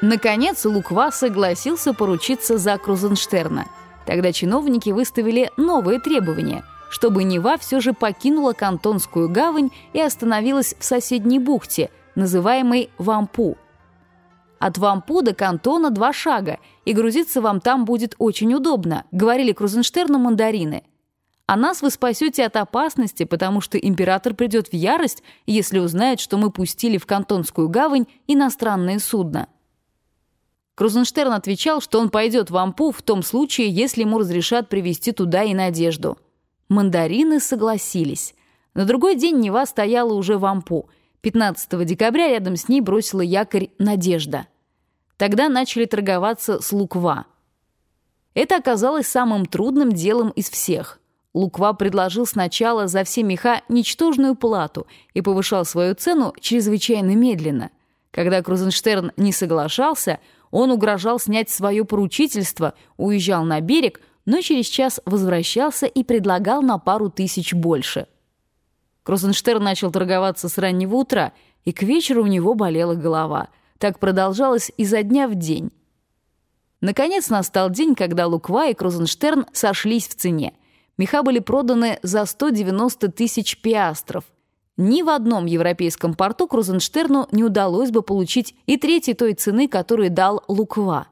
Наконец, Луква согласился поручиться за Крузенштерна. Тогда чиновники выставили новые требования, чтобы Нева все же покинула Кантонскую гавань и остановилась в соседней бухте, называемой Вампу. От Вампу до Кантона два шага, и грузиться вам там будет очень удобно, говорили Крузенштерну мандарины. А нас вы спасете от опасности, потому что император придет в ярость, если узнает, что мы пустили в Кантонскую гавань иностранное судно. Крузенштерн отвечал, что он пойдет в Ампу в том случае, если ему разрешат привезти туда и Надежду. Мандарины согласились. На другой день Нева стояла уже в Ампу. 15 декабря рядом с ней бросила якорь «Надежда». Тогда начали торговаться с Луква. Это оказалось самым трудным делом из всех. Луква предложил сначала за все меха ничтожную плату и повышал свою цену чрезвычайно медленно. Когда Крузенштерн не соглашался – он угрожал снять свое поручительство, уезжал на берег, но через час возвращался и предлагал на пару тысяч больше. Крузенштерн начал торговаться с раннего утра, и к вечеру у него болела голова. Так продолжалось изо дня в день. Наконец настал день, когда Луква и Крузенштерн сошлись в цене. Меха были проданы за 190 тысяч пиастров – ни в одном европейском порту Крузенштерну не удалось бы получить и третьей той цены, которую дал Луква.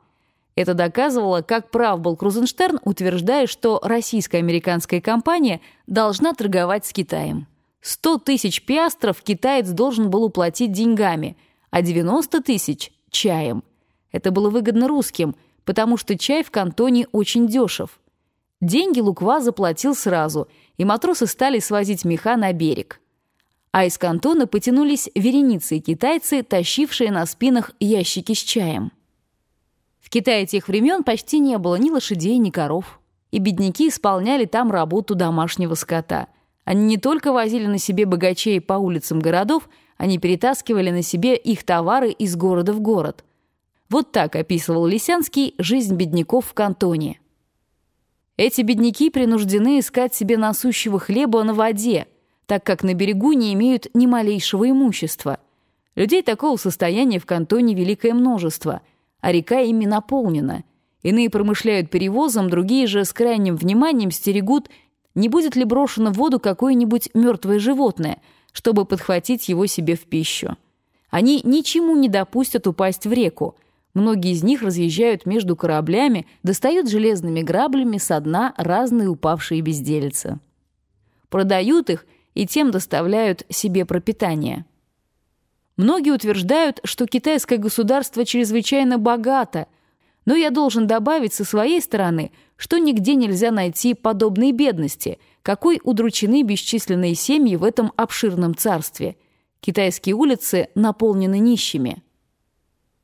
Это доказывало, как прав был Крузенштерн, утверждая, что российско-американская компания должна торговать с Китаем. 100 тысяч пиастров китаец должен был уплатить деньгами, а 90 тысяч – чаем. Это было выгодно русским, потому что чай в кантоне очень дешев. Деньги Луква заплатил сразу, и матросы стали свозить меха на берег а из кантона потянулись вереницы китайцы, тащившие на спинах ящики с чаем. В Китае тех времен почти не было ни лошадей, ни коров. И бедняки исполняли там работу домашнего скота. Они не только возили на себе богачей по улицам городов, они перетаскивали на себе их товары из города в город. Вот так описывал Лисянский жизнь бедняков в кантоне. Эти бедняки принуждены искать себе насущего хлеба на воде – так как на берегу не имеют ни малейшего имущества. Людей такого состояния в кантоне великое множество, а река ими наполнена. Иные промышляют перевозом, другие же с крайним вниманием стерегут, не будет ли брошено в воду какое-нибудь мертвое животное, чтобы подхватить его себе в пищу. Они ничему не допустят упасть в реку. Многие из них разъезжают между кораблями, достают железными граблями со дна разные упавшие безделицы. Продают их и тем доставляют себе пропитание. Многие утверждают, что китайское государство чрезвычайно богато, но я должен добавить со своей стороны, что нигде нельзя найти подобной бедности, какой удручены бесчисленные семьи в этом обширном царстве. Китайские улицы наполнены нищими.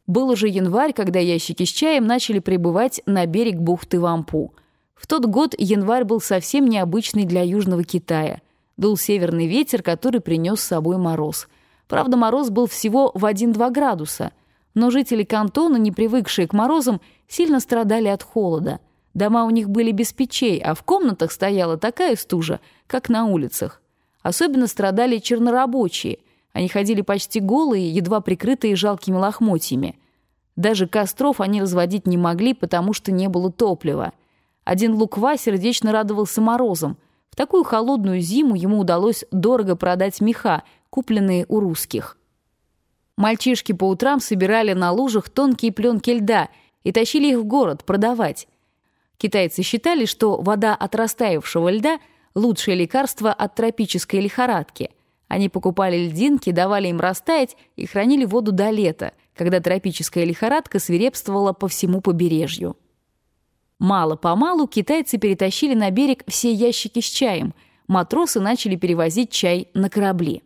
Был уже январь, когда ящики с чаем начали прибывать на берег бухты Вампу. В тот год январь был совсем необычный для Южного Китая – Дул северный ветер, который принес с собой мороз. Правда, мороз был всего в 1-2 градуса. Но жители кантона, не привыкшие к морозам, сильно страдали от холода. Дома у них были без печей, а в комнатах стояла такая стужа, как на улицах. Особенно страдали чернорабочие. Они ходили почти голые, едва прикрытые жалкими лохмотьями. Даже костров они разводить не могли, потому что не было топлива. Один Луква сердечно радовался морозам – в такую холодную зиму ему удалось дорого продать меха, купленные у русских. Мальчишки по утрам собирали на лужах тонкие пленки льда и тащили их в город продавать. Китайцы считали, что вода от растаявшего льда – лучшее лекарство от тропической лихорадки. Они покупали льдинки, давали им растаять и хранили воду до лета, когда тропическая лихорадка свирепствовала по всему побережью. Мало-помалу китайцы перетащили на берег все ящики с чаем. Матросы начали перевозить чай на корабли.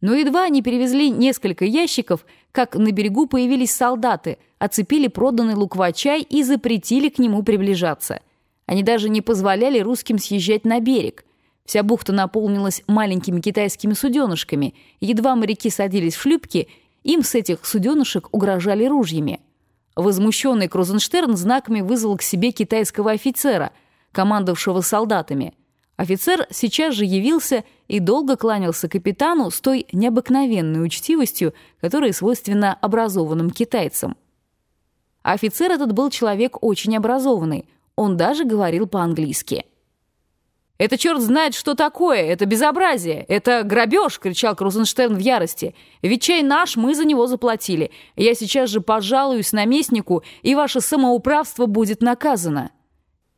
Но едва они перевезли несколько ящиков, как на берегу появились солдаты, оцепили проданный луква-чай и запретили к нему приближаться. Они даже не позволяли русским съезжать на берег. Вся бухта наполнилась маленькими китайскими суденышками. Едва моряки садились в шлюпки, им с этих суденышек угрожали ружьями. Возмущенный Крузенштерн знаками вызвал к себе китайского офицера, командовавшего солдатами. Офицер сейчас же явился и долго кланялся капитану с той необыкновенной учтивостью, которая свойственна образованным китайцам. Офицер этот был человек очень образованный. Он даже говорил по-английски. «Это черт знает, что такое! Это безобразие! Это грабеж!» — кричал Крузенштерн в ярости. «Ведь чай наш, мы за него заплатили. Я сейчас же пожалуюсь наместнику, и ваше самоуправство будет наказано».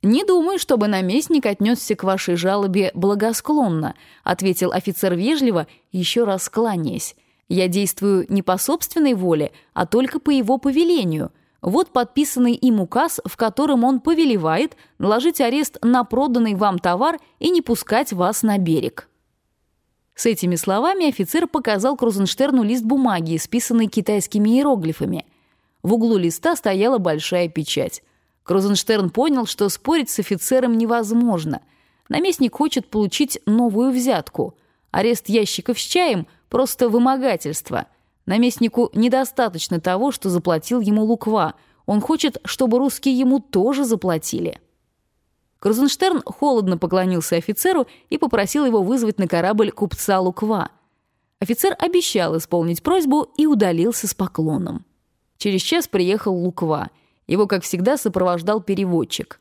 «Не думаю, чтобы наместник отнесся к вашей жалобе благосклонно», — ответил офицер вежливо, еще раз кланяясь. «Я действую не по собственной воле, а только по его повелению». Вот подписанный им указ, в котором он повелевает наложить арест на проданный вам товар и не пускать вас на берег. С этими словами офицер показал Крузенштерну лист бумаги, исписанный китайскими иероглифами. В углу листа стояла большая печать. Крузенштерн понял, что спорить с офицером невозможно. Наместник хочет получить новую взятку. Арест ящиков с чаем – просто вымогательство – Наместнику недостаточно того, что заплатил ему Луква. Он хочет, чтобы русские ему тоже заплатили. Крузенштерн холодно поклонился офицеру и попросил его вызвать на корабль купца Луква. Офицер обещал исполнить просьбу и удалился с поклоном. Через час приехал Луква. Его, как всегда, сопровождал переводчик.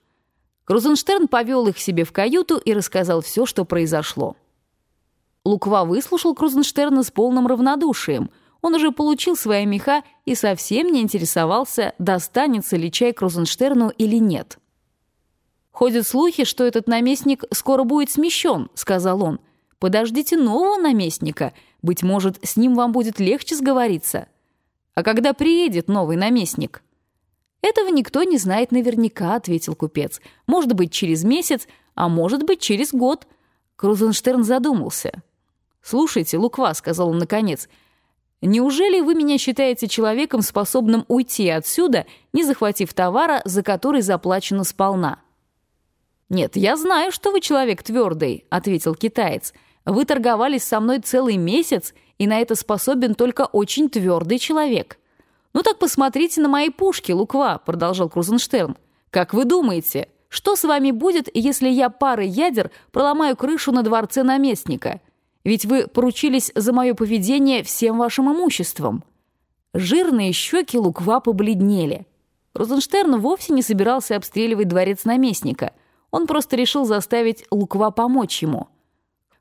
Крузенштерн повел их себе в каюту и рассказал все, что произошло. Луква выслушал Крузенштерна с полным равнодушием – он уже получил свои меха и совсем не интересовался, достанется ли чай Крузенштерну или нет. «Ходят слухи, что этот наместник скоро будет смещен», — сказал он. «Подождите нового наместника. Быть может, с ним вам будет легче сговориться». «А когда приедет новый наместник?» «Этого никто не знает наверняка», — ответил купец. «Может быть, через месяц, а может быть, через год». Крузенштерн задумался. «Слушайте, Луква», — сказал он наконец, — Неужели вы меня считаете человеком, способным уйти отсюда, не захватив товара, за который заплачено сполна? «Нет, я знаю, что вы человек твердый», — ответил китаец. «Вы торговались со мной целый месяц, и на это способен только очень твердый человек». «Ну так посмотрите на мои пушки, Луква», — продолжал Крузенштерн. «Как вы думаете, что с вами будет, если я парой ядер проломаю крышу на дворце наместника?» Ведь вы поручились за мое поведение всем вашим имуществом». Жирные щеки Луква побледнели. Розенштерн вовсе не собирался обстреливать дворец наместника. Он просто решил заставить Луква помочь ему.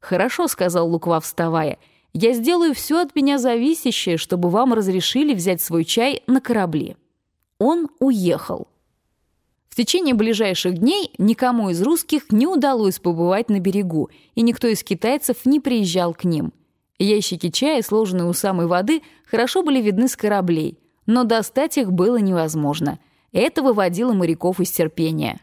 «Хорошо», — сказал Луква, вставая, — «я сделаю все от меня зависящее, чтобы вам разрешили взять свой чай на корабле». Он уехал. В течение ближайших дней никому из русских не удалось побывать на берегу, и никто из китайцев не приезжал к ним. Ящики чая, сложенные у самой воды, хорошо были видны с кораблей, но достать их было невозможно. Это выводило моряков из терпения.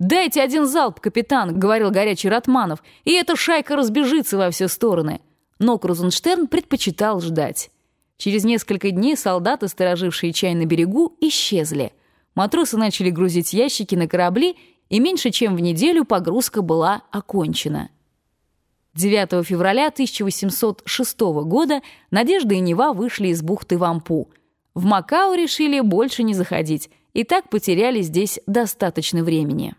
«Дайте один залп, капитан», — говорил горячий Ратманов, «и эта шайка разбежится во все стороны». Но Крузенштерн предпочитал ждать. Через несколько дней солдаты, сторожившие чай на берегу, исчезли — Матросы начали грузить ящики на корабли, и меньше чем в неделю погрузка была окончена. 9 февраля 1806 года Надежда и Нева вышли из бухты Вампу. В Макао решили больше не заходить, и так потеряли здесь достаточно времени.